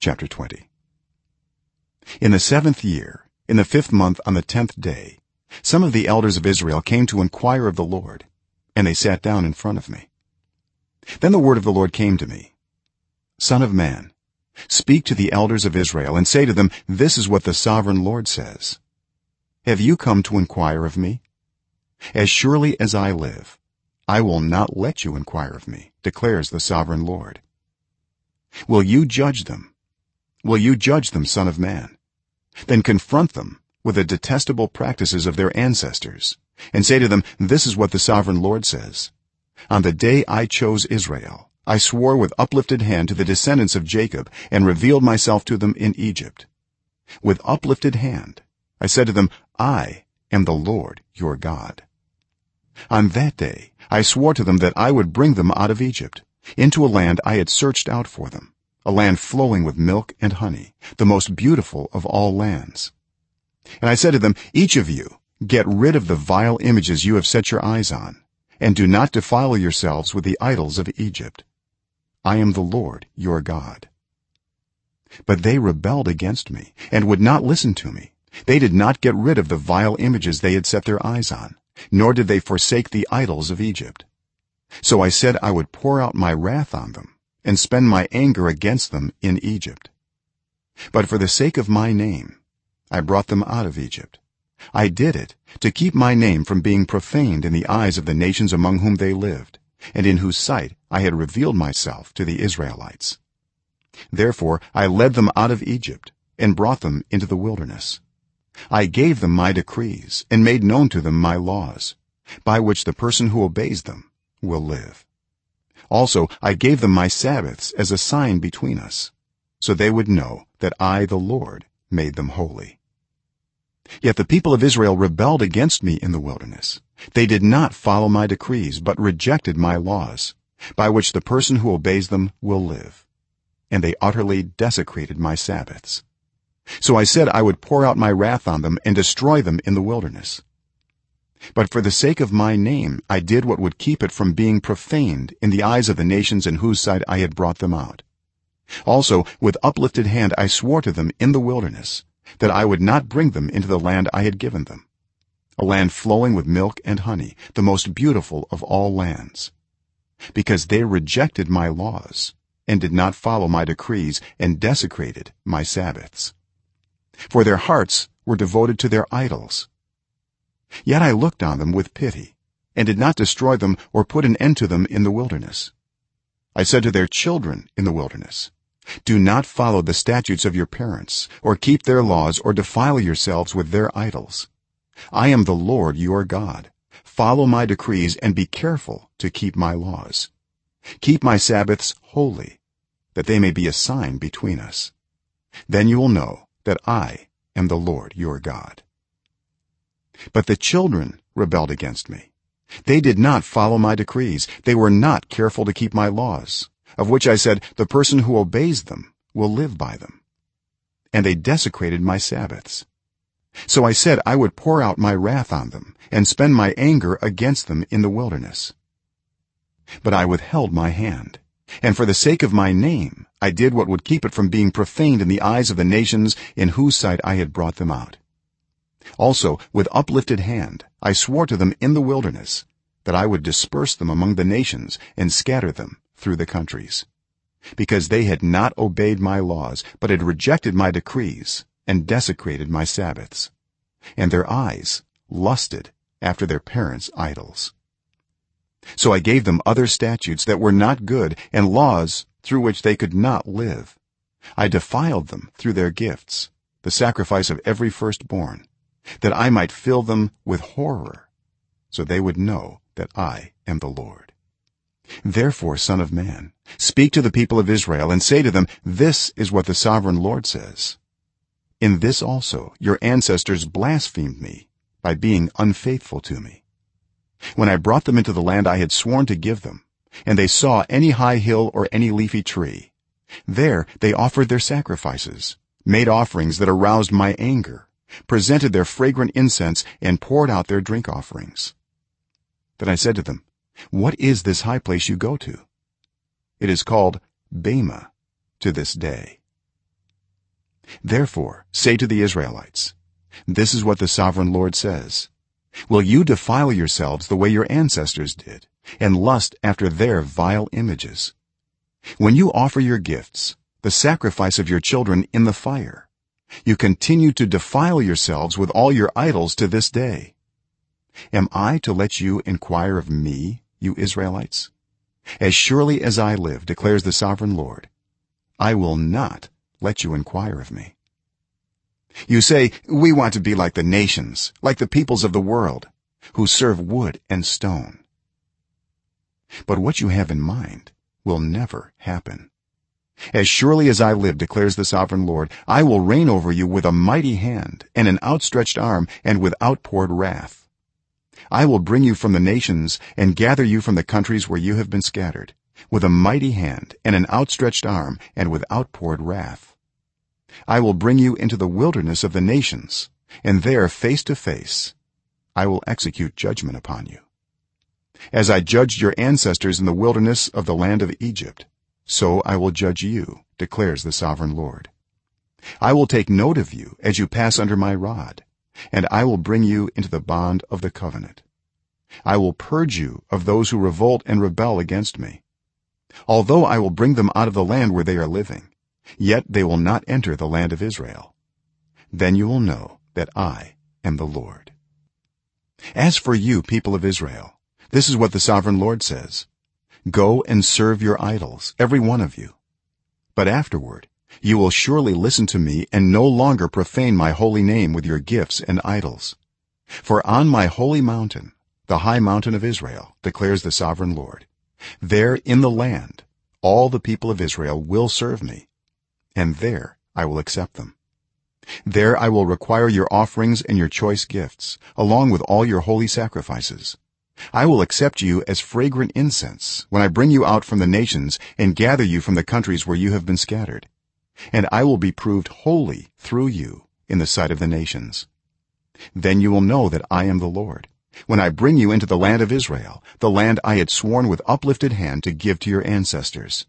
chapter 20 in the 7th year in the 5th month on the 10th day some of the elders of israel came to inquire of the lord and they sat down in front of me. Then the word of the lord came to me. Son of man speak to the elders of israel and say to them this is what the sovereign lord says. Have you come to inquire of me? As surely as i live i will not let you inquire of me declares the sovereign lord. Will you judge them will you judge them son of man? Then confront them with the detestable practices of their ancestors and say to them this is what the sovereign lord says. On the day i chose israel i swore with uplifted hand to the descendants of jacob and revealed myself to them in egypt. With uplifted hand i said to them i am the lord your god. On that day i swore to them that i would bring them out of egypt into a land i had searched out for them a land flowing with milk and honey the most beautiful of all lands. And i said to them each of you get rid of the vile images you have set your eyes on and do not defile yourselves with the idols of egypt. I am the lord your god. But they rebelled against me and would not listen to me. They did not get rid of the vile images they had set their eyes on nor did they forsake the idols of egypt. So i said i would pour out my wrath on them and spend my anger against them in egypt. But for the sake of my name i brought them out of egypt. I did it to keep my name from being profaned in the eyes of the nations among whom they lived and in whose sight i had revealed myself to the israelites. Therefore i led them out of egypt and brought them into the wilderness. I gave them my decrees and made known to them my laws by which the person who obeys them will live also i gave them my sabbaths as a sign between us so they would know that i the lord made them holy. Yet the people of israel rebelled against me in the wilderness. They did not follow my decrees but rejected my laws by which the person who obeys them will live. And they utterly desecrated my sabbaths. So i said i would pour out my wrath on them and destroy them in the wilderness but for the sake of my name i did what would keep it from being profaned in the eyes of the nations in whose sight i had brought them out. Also with uplifted hand i swore to them in the wilderness that i would not bring them into the land i had given them. A land flowing with milk and honey the most beautiful of all lands. Because they rejected my laws and did not follow my decrees and desecrated my sabbaths. For their hearts were devoted to their idols yet i looked on them with pity and did not destroy them or put an end to them in the wilderness. I said to their children in the wilderness do not follow the statutes of your parents or keep their laws or defile yourselves with their idols. I am the lord your god. Follow my decrees and be careful to keep my laws. Keep my sabbaths holy that they may be a sign between us. Then you will know that i am the lord your god but the children rebelled against me. They did not follow my decrees. They were not careful to keep my laws of which i said the person who obeys them will live by them. And they desecrated my sabbaths. So i said i would pour out my wrath on them and spend my anger against them in the wilderness. But i withheld my hand and for the sake of my name i did what would keep it from being profaned in the eyes of the nations in whose sight i had brought them out also with uplifted hand i swore to them in the wilderness that i would disperse them among the nations and scatter them through the countries. Because they had not obeyed my laws but had rejected my decrees and desecrated my sabbaths. And their eyes lusted after their parents idols. So i gave them other statutes that were not good and laws through which they could not live. I defiled them through their gifts the sacrifice of every firstborn that i might fill them with horror so they would know that i am the lord. Therefore son of man speak to the people of israel and say to them this is what the sovereign lord says. In this also your ancestors blasphemed me by being unfaithful to me. When i brought them into the land i had sworn to give them and they saw any high hill or any leafy tree there they offered their sacrifices made offerings that aroused my anger presented their fragrant incense and poured out their drink offerings. Then i said to them what is this high place you go to? It is called bamah to this day. Therefore say to the israelites this is what the sovereign lord says. Will you defile yourselves the way your ancestors did and lust after their vile images? When you offer your gifts the sacrifice of your children in the fire you continue to defile yourselves with all your idols to this day. Am i to let you inquire of me you israelites? As surely as i live declares the sovereign lord i will not let you inquire of me. You say we want to be like the nations like the peoples of the world who serve wood and stone. But what you have in mind will never happen as surely as i live declares the sovereign lord i will reign over you with a mighty hand and an outstretched arm and with outpoured wrath. I will bring you from the nations and gather you from the countries where you have been scattered with a mighty hand and an outstretched arm and with outpoured wrath. I will bring you into the wilderness of the nations and there face to face i will execute judgment upon you. As i judged your ancestors in the wilderness of the land of egypt so i will judge you declares the sovereign lord. I will take note of you as you pass under my rod and i will bring you into the bond of the covenant. I will purge you of those who revolt and rebel against me. Although i will bring them out of the land where they are living yet they will not enter the land of israel. Then you will know that i am the lord. As for you people of israel this is what the sovereign lord says go and serve your idols every one of you. But afterward you will surely listen to me and no longer profane my holy name with your gifts and idols. For on my holy mountain the high mountain of israel declares the sovereign lord there in the land all the people of israel will serve me and there i will accept them. There i will require your offerings and your choice gifts along with all your holy sacrifices i will accept you as fragrant incense when i bring you out from the nations and gather you from the countries where you have been scattered. And i will be proved holy through you in the sight of the nations. Then you will know that i am the lord. When i bring you into the land of israel the land i had sworn with uplifted hand to give to your ancestors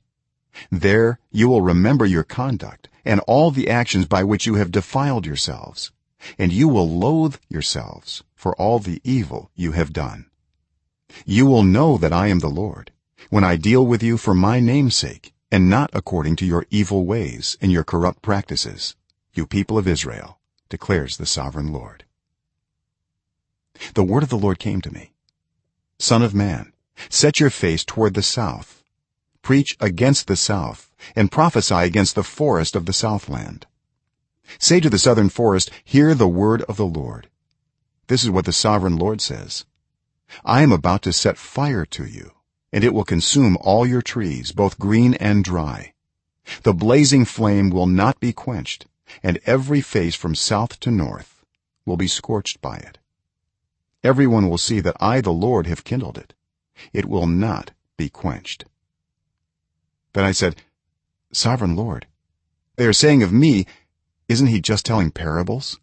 there you will remember your conduct and all the actions by which you have defiled yourselves. And you will loathe yourselves for all the evil you have done you will know that i am the lord when i deal with you for my name's sake and not according to your evil ways and your corrupt practices you people of israel declares the sovereign lord. The word of the lord came to me. Son of man set your face toward the south. Preach against the south and prophesy against the forest of the southland. Say to the southern forest hear the word of the lord. This is what the sovereign lord says i am about to set fire to you and it will consume all your trees both green and dry. The blazing flame will not be quenched and every face from south to north will be scorched by it. Everyone will see that i the lord have kindled it. It will not be quenched. Then i said sovereign lord they are saying of me isn't he just telling parables